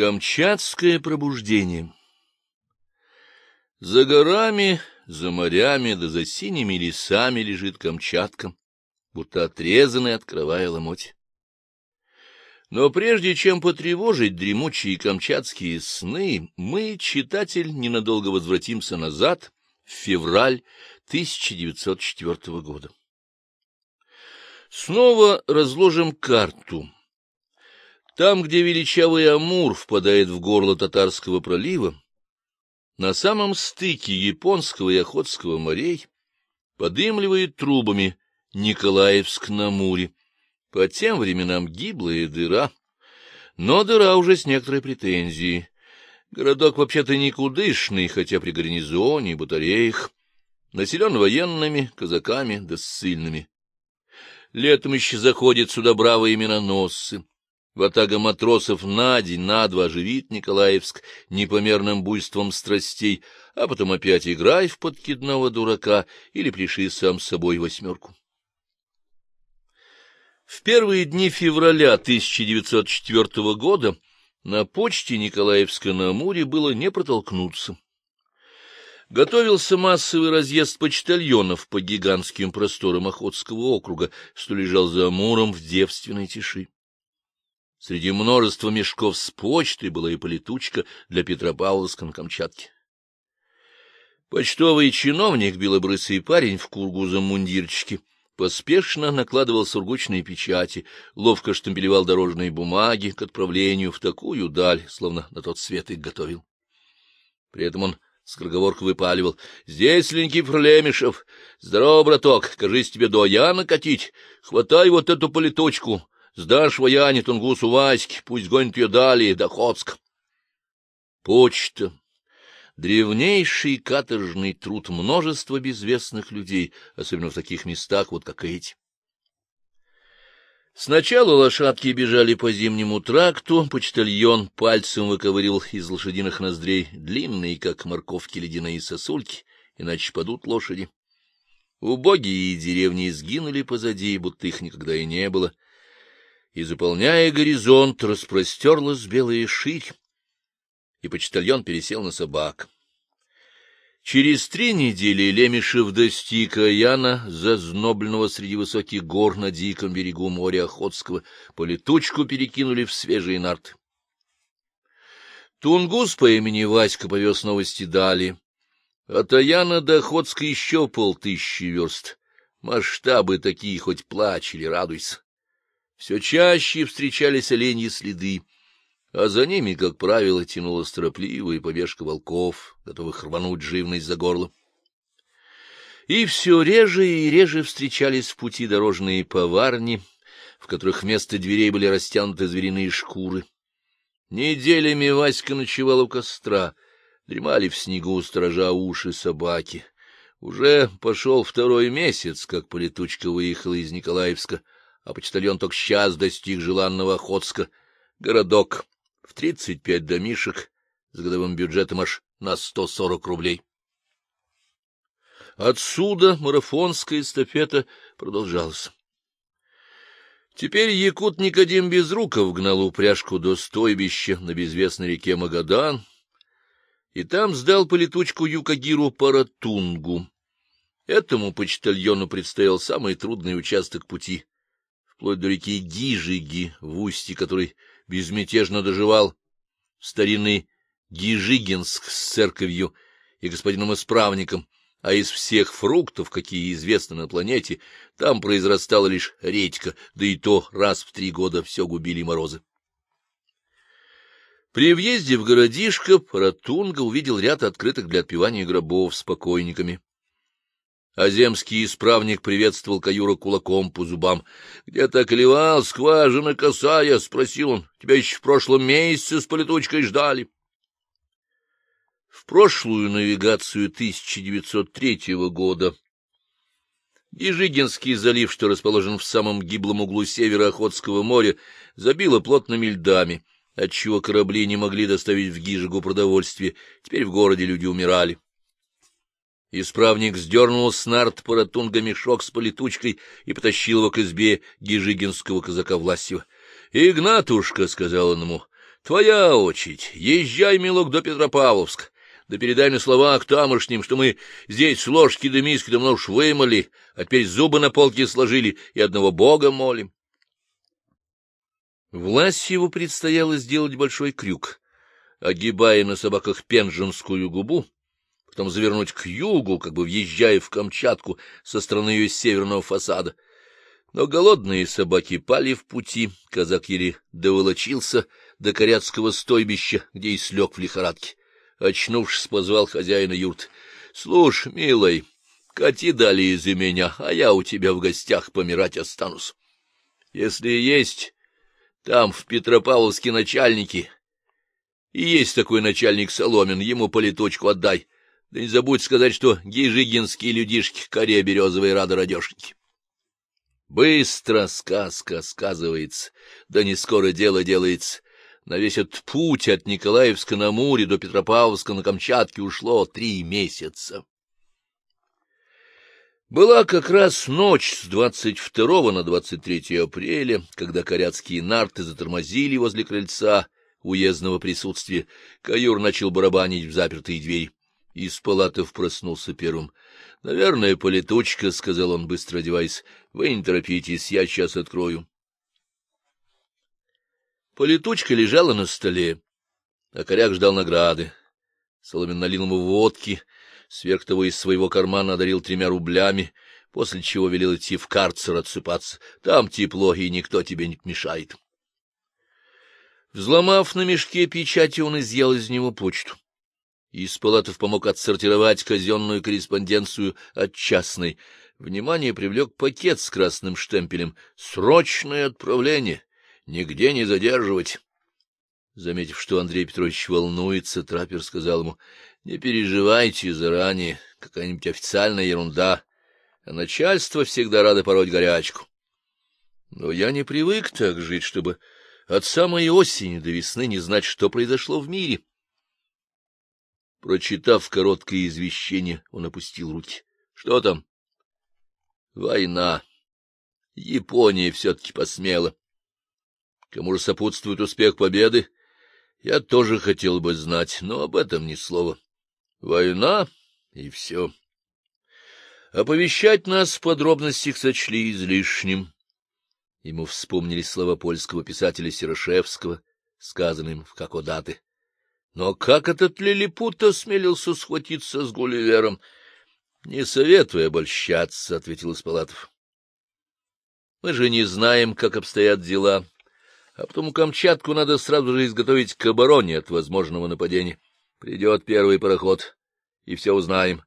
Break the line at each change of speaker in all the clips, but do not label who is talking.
Камчатское пробуждение За горами, за морями да за синими лесами лежит Камчатка, будто отрезанный от края ломоть. Но прежде чем потревожить дремучие камчатские сны, мы, читатель, ненадолго возвратимся назад, в февраль 1904 года. Снова разложим карту. Там, где величавый Амур впадает в горло Татарского пролива, на самом стыке Японского и Охотского морей подымливает трубами Николаевск на Муре. По тем временам гиблая дыра, но дыра уже с некоторой претензией. Городок вообще-то никудышный, хотя при гарнизоне и батареях, населен военными, казаками да ссыльными. Летом еще заходят сюда бравые миноносцы. Ватага матросов на день, на два оживит Николаевск непомерным буйством страстей, а потом опять играй в подкидного дурака или приши сам с собой восьмерку. В первые дни февраля 1904 года на почте Николаевска на Амуре было не протолкнуться. Готовился массовый разъезд почтальонов по гигантским просторам Охотского округа, что лежал за Амуром в девственной тиши. Среди множества мешков с почтой была и полетучка для Петропавловска на Камчатке. Почтовый чиновник, белобрысый парень в кургузом мундирчике, поспешно накладывал сургучные печати, ловко штампелевал дорожные бумаги к отправлению в такую даль, словно на тот свет их готовил. При этом он скороговоркой выпаливал. — Здесь Ленький Фрлемишев. Здорово, браток, кажись тебе до Яна катить. Хватай вот эту полеточку, Сдашь вояне Тунгусу Ваське, пусть гонит ее далее, до Хоцка. Почта. Древнейший каторжный труд множества безвестных людей, особенно в таких местах, вот как эти. Сначала лошадки бежали по зимнему тракту, почтальон пальцем выковырил из лошадиных ноздрей длинные, как морковки, ледяные сосульки, иначе падут лошади. Убогие деревни сгинули позади, будто их никогда и не было — и, заполняя горизонт, распростерлась белая ширь, и почтальон пересел на собак. Через три недели Лемешев достиг Аяна, зазнобленного среди высоких гор на диком берегу моря Охотского, по летучку перекинули в свежие нарты. Тунгус по имени Васька повез новости далее. От Аяна до Охотска еще полтысячи верст. Масштабы такие, хоть плачь или радуйся. Все чаще встречались оленьи следы, а за ними, как правило, тянулась торопливая побежка волков, готовых рвануть живность за горло. И все реже и реже встречались в пути дорожные поварни, в которых вместо дверей были растянуты звериные шкуры. Неделями Васька ночевал у костра, дремали в снегу, сторожа уши собаки. Уже пошел второй месяц, как полетучка выехала из Николаевска, а почтальон только сейчас достиг желанного Охотска. Городок в тридцать пять домишек с годовым бюджетом аж на сто сорок рублей. Отсюда марафонская эстафета продолжалась. Теперь якут Никодим Безруков гнал упряжку до стойбища на безвестной реке Магадан, и там сдал полетучку Юкагиру Паратунгу. Этому почтальону предстоял самый трудный участок пути вплоть до реки Гижиги, в устье которой безмятежно доживал старинный Гижигинск с церковью и господином-исправником, а из всех фруктов, какие известны на планете, там произрастала лишь редька, да и то раз в три года все губили морозы. При въезде в городишко Паратунга увидел ряд открытых для отпевания гробов с покойниками. А земский исправник приветствовал каюра кулаком по зубам. — Где-то клевал, скважина косая? — спросил он. — Тебя еще в прошлом месяце с полетучкой ждали. В прошлую навигацию 1903 года Ежигинский залив, что расположен в самом гиблом углу севера Охотского моря, забило плотными льдами, отчего корабли не могли доставить в Гижигу продовольствие. Теперь в городе люди умирали. Исправник сдернул с нарт Паратунга мешок с полетучкой и потащил его к избе гижигинского казака Власьева. — Игнатушка, — сказал он ему, — Твоя очередь. Езжай, милок, до Петропавловска. Да передай на словах тамошним, что мы здесь ложки да миски давно уж вымыли, а теперь зубы на полке сложили и одного бога молим. Власьеву предстояло сделать большой крюк, огибая на собаках Пенжинскую губу, потом завернуть к югу, как бы въезжая в Камчатку со стороны ее северного фасада. Но голодные собаки пали в пути, казак еле доволочился до коряцкого стойбища, где и слег в лихорадке. Очнувшись, позвал хозяина юрт. — Слушь, милый, кати далее из-за меня, а я у тебя в гостях помирать останусь. Если есть там, в Петропавловске, начальники, и есть такой начальник Соломин, ему политочку отдай. Да не забудь сказать, что гижигинские людишки коре березовые рады радешеньки. Быстро сказка сказывается, да не скоро дело делается. На весь этот путь от Николаевска на Муре до Петропавловска на Камчатке ушло три месяца. Была как раз ночь с 22 на 23 апреля, когда коряцкие нарты затормозили возле крыльца уездного присутствия. Каюр начал барабанить в запертые двери. Из палатов проснулся первым. — Наверное, полетучка, — сказал он, быстро одеваясь. — Вы не торопитесь, я сейчас открою. Полетучка лежала на столе, а коряк ждал награды. Соломин налил ему водки, сверх того из своего кармана одарил тремя рублями, после чего велел идти в карцер отсыпаться. Там тепло, и никто тебе не мешает. Взломав на мешке печати, он изъял из него почту. Из палатов помог отсортировать казенную корреспонденцию от частной. Внимание привлек пакет с красным штемпелем. «Срочное отправление! Нигде не задерживать!» Заметив, что Андрей Петрович волнуется, траппер сказал ему, — Не переживайте заранее, какая-нибудь официальная ерунда, а начальство всегда радо пороть горячку. Но я не привык так жить, чтобы от самой осени до весны не знать, что произошло в мире. Прочитав короткое извещение, он опустил руки. — Что там? — Война. Япония все-таки посмела. Кому же сопутствует успех победы? Я тоже хотел бы знать, но об этом ни слова. Война и все. Оповещать нас в подробностях сочли излишним. Ему вспомнили слова польского писателя Серошевского, сказанные им в Кокодаты. Но как этот лилипут осмелился схватиться с Гулливером? — Не советую обольщаться, — ответил Испалатов. — Мы же не знаем, как обстоят дела, а потому Камчатку надо сразу же изготовить к обороне от возможного нападения. Придет первый пароход, и все узнаем.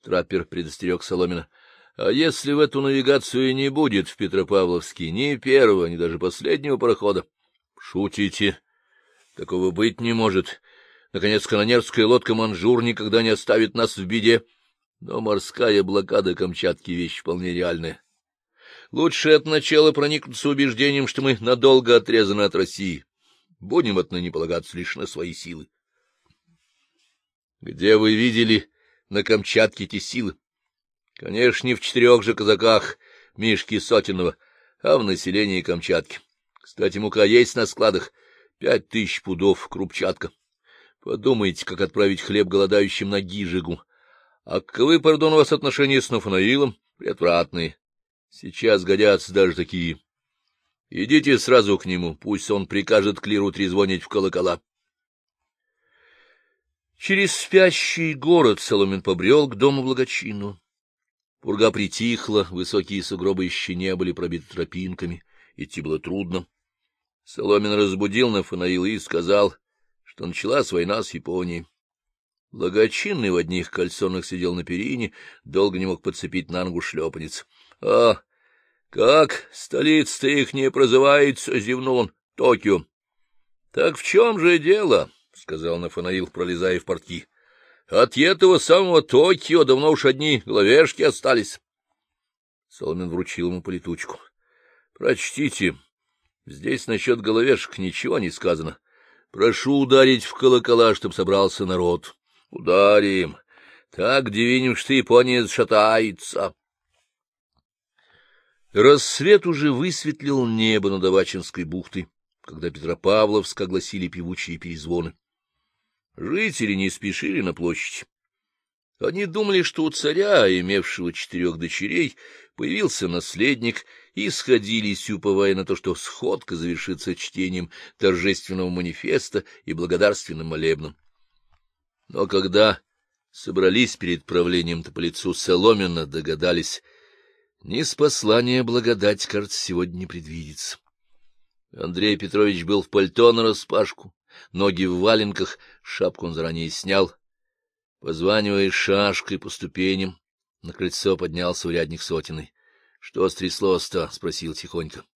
Траппер предостерег Соломина. — А если в эту навигацию не будет в Петропавловске ни первого, ни даже последнего парохода? — Шутите. Такого быть не может. Наконец, канонерская лодка «Манжур» никогда не оставит нас в беде. Но морская блокада Камчатки — вещь вполне реальная. Лучше от начала проникнуться убеждением, что мы надолго отрезаны от России. Будем отныне полагаться лишь на свои силы. Где вы видели на Камчатке эти силы? Конечно, не в четырех же казаках Мишки Сотинова, а в населении Камчатки. Кстати, мука есть на складах. Пять тысяч пудов крупчатка. Подумайте, как отправить хлеб голодающим на Гижигу. А каковы, пардон, у вас отношения с Нафанаилом? Преотвратные. Сейчас годятся даже такие. Идите сразу к нему, пусть он прикажет клиру трезвонить в колокола. Через спящий город Соломин побрел к дому благочинного. Пурга притихла, высокие сугробы еще не были пробиты тропинками, идти было трудно. Соломин разбудил Нафанаила и сказал, что началась война с Японией. Благочинный в одних кальсонах сидел на перине, долго не мог подцепить на ногу шлепанец. — А, как столица-то их не прозывается, — зевнул он, — Токио. — Так в чем же дело? — сказал Нафанаил, пролезая в портки. — От этого самого Токио давно уж одни головешки остались. Соломин вручил ему политучку. — Прочтите. Здесь насчет головешек ничего не сказано. Прошу ударить в колокола, чтоб собрался народ. Ударим. Так двинем, что Япония шатается. Рассвет уже высветлил небо над Авачинской бухтой. когда Петропавловск огласили певучие перезвоны. Жители не спешили на площадь. Они думали, что у царя, имевшего четырех дочерей, появился наследник, и сходились, уповая на то, что сходка завершится чтением торжественного манифеста и благодарственным молебном. Но когда собрались перед правлением-то по лицу Соломина, догадались, не с послания благодать, кажется, сегодня не предвидится. Андрей Петрович был в пальто нараспашку, ноги в валенках, шапку он заранее снял. Позванивая шашкой по ступеням, на крыльцо поднялся урядник сотиной. — Что стряслось-то? — спросил тихонько.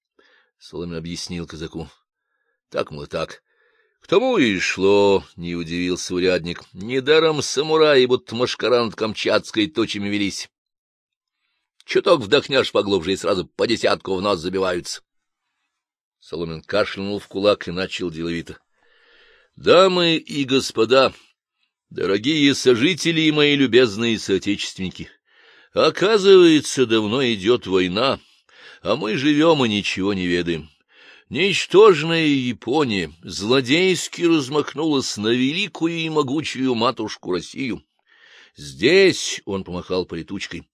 Соломин объяснил казаку. — Так, мол, так. — К тому и шло, — не удивился урядник. — Недаром самураи, будто машкара над Камчатской, точами велись. Чуток вдохнешь поглубже, и сразу по десятку в нос забиваются. Соломин кашлянул в кулак и начал деловито. — Дамы и господа, дорогие сожители и мои любезные соотечественники, оказывается, давно идет война, а мы живем и ничего не ведаем. Ничтожная Япония злодейски размахнулась на великую и могучую матушку Россию. Здесь, — он помахал полетучкой,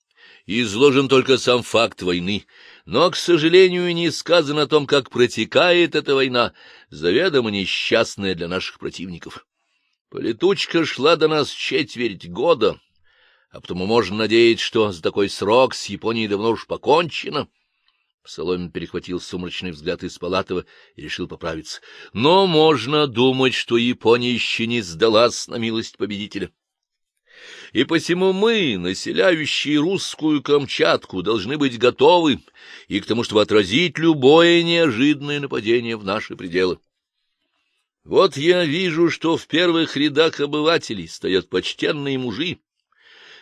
изложен только сам факт войны, но, к сожалению, не сказано о том, как протекает эта война, заведомо несчастная для наших противников. Полетучка шла до нас четверть года, а потому можно надеяться, что за такой срок с Японией давно уж покончено. Соломин перехватил сумрачный взгляд из Палатова и решил поправиться. Но можно думать, что Япония еще не сдалась на милость победителя. И посему мы, населяющие русскую Камчатку, должны быть готовы и к тому, чтобы отразить любое неожиданное нападение в наши пределы. Вот я вижу, что в первых рядах обывателей стоят почтенные мужи,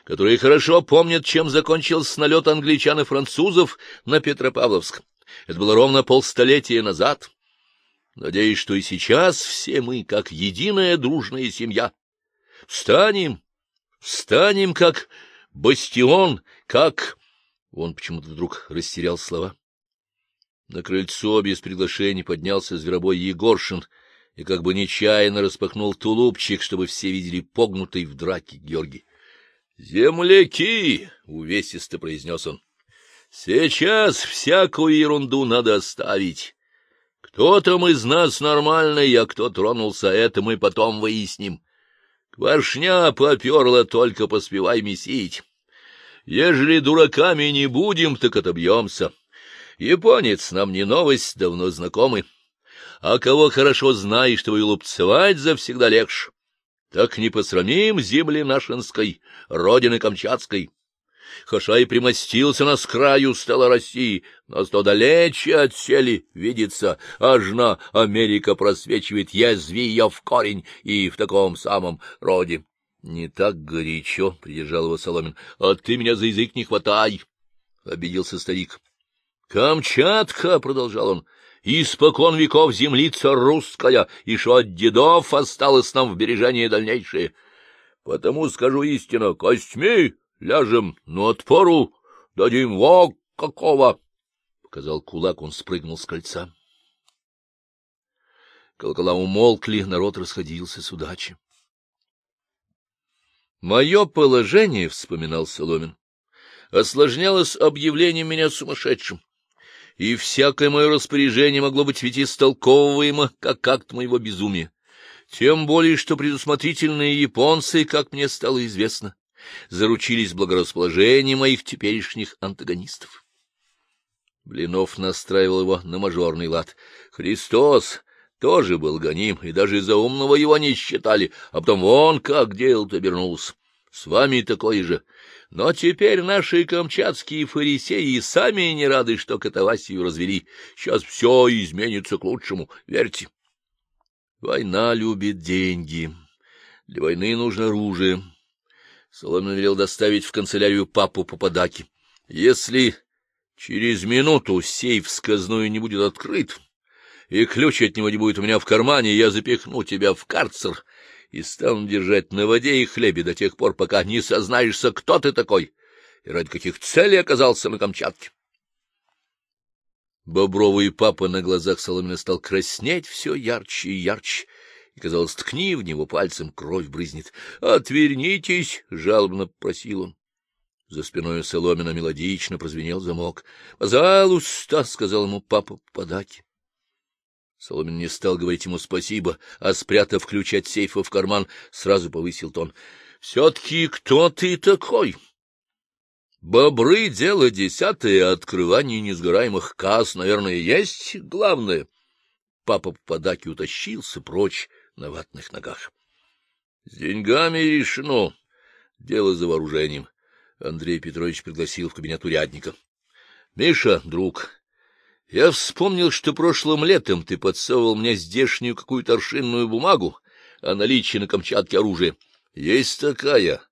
которые хорошо помнят, чем закончился налет англичан и французов на Петропавловск. Это было ровно полстолетия назад. Надеюсь, что и сейчас все мы, как единая дружная семья, встанем Встанем, как бастион, как... Он почему-то вдруг растерял слова. На крыльцо без приглашения поднялся зверобой Егоршин и как бы нечаянно распахнул тулупчик, чтобы все видели погнутый в драке Георгий. — Земляки! — увесисто произнес он. — Сейчас всякую ерунду надо оставить. Кто там из нас нормальный, а кто тронулся, это мы потом выясним. Квашня поперла, только поспевай месить. Ежели дураками не будем, так отобьемся. Японец нам не новость, давно знакомый. А кого хорошо знаешь, что и лупцевать завсегда легче. Так не посрамим земли нашинской, родины Камчатской. Хаша и примостился на краю стала России, но сто далече отсели, видится, аж на Америка просвечивает, язви ее в корень и в таком самом роде. — Не так горячо, — придержал его Соломин, — а ты меня за язык не хватай, — обиделся старик. — Камчатка, — продолжал он, — испокон веков землица русская, и что от дедов осталось нам в бережении дальнейшее. Потому скажу истину, костьми ляжем, но отпору дадим во какого! — показал кулак, он спрыгнул с кольца. Колокола умолкли, народ расходился с удачи. Мое положение, — вспоминал Соломин, — осложнялось объявлением меня сумасшедшим, и всякое мое распоряжение могло быть ведь истолковываемо как акт моего безумия. Тем более, что предусмотрительные японцы, как мне стало известно, заручились благорасположением моих теперешних антагонистов. Блинов настраивал его на мажорный лад. Христос тоже был гоним, и даже за умного его не считали, а потом вон как дело-то обернулся. С вами такое же. Но теперь наши камчатские фарисеи сами не рады, что катавасию развели. Сейчас все изменится к лучшему, верьте. Война любит деньги. Для войны нужно оружие. Соломин велел доставить в канцелярию папу Попадаки. Если через минуту сейф с казной не будет открыт, и ключ от него не будет у меня в кармане, я запихну тебя в карцер и стану держать на воде и хлебе до тех пор, пока не сознаешься, кто ты такой и ради каких целей оказался на Камчатке. Бобровый папа на глазах Соломина стал краснеть все ярче и ярче, и, казалось, ткни в него пальцем, кровь брызнет. — Отвернитесь! — жалобно просил он. За спиной Соломина мелодично прозвенел замок. — Пожалуйста! — сказал ему папа Подаки. Соломин не стал говорить ему спасибо, а, спрятав ключ от сейфа в карман, сразу повысил тон. — Все-таки кто ты такой? Бобры — дело десятое, открывание несгораемых касс, наверное, есть главное. Папа Подаки утащился прочь на ватных ногах. — С деньгами решено. Дело за вооружением. Андрей Петрович пригласил в кабинет урядника. — Миша, друг, я вспомнил, что прошлым летом ты подсовывал мне здешнюю какую-то аршинную бумагу о наличии на Камчатке оружия. Есть такая.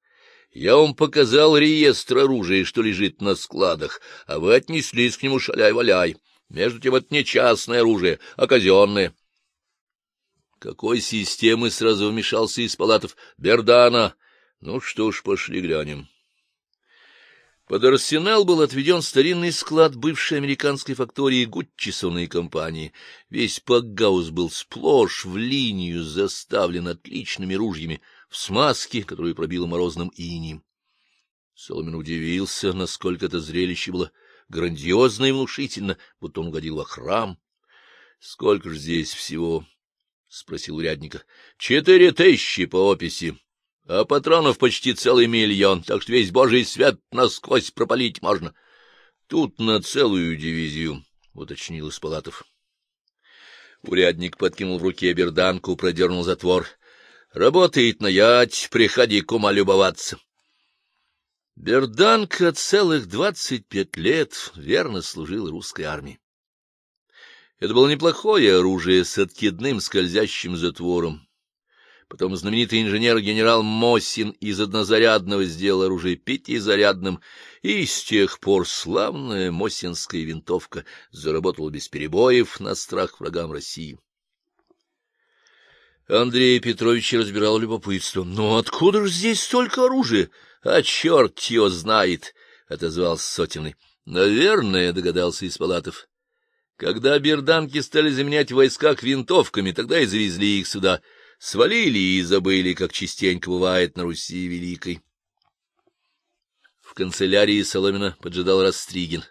Я вам показал реестр оружия, что лежит на складах, а вы отнеслись к нему шаляй-валяй. Между тем, это не частное оружие, а казенное. Какой системы сразу вмешался из палатов? Бердана. Ну что ж, пошли глянем. Под арсенал был отведен старинный склад бывшей американской фактории Гутчисона и компании. Весь пакгаус был сплошь в линию заставлен отличными ружьями в смазке, которую пробило морозным инием. Соломин удивился, насколько это зрелище было грандиозно и внушительно, будто он угодил во храм. — Сколько же здесь всего? — спросил урядника. — Четыре тысячи по описи а патронов почти целый миллион, так что весь божий свет насквозь пропалить можно. Тут на целую дивизию, — уточнил Испалатов. Урядник подкинул в руке берданку, продернул затвор. — Работает на ять, приходи к ума любоваться. Берданка целых двадцать пять лет верно служил русской армии. Это было неплохое оружие с откидным скользящим затвором, Потом знаменитый инженер-генерал Мосин из однозарядного сделал оружие пятизарядным, и с тех пор славная Мосинская винтовка заработала без перебоев на страх врагам России. Андрей Петрович разбирал любопытство. — Ну откуда же здесь столько оружия? А черт его знает! — отозвался Сотиный. — Наверное, — догадался Испалатов. Когда берданки стали заменять в войсках винтовками, тогда и завезли их сюда — свалили и забыли, как частенько бывает на Руси Великой. В канцелярии Соломина поджидал Растригин.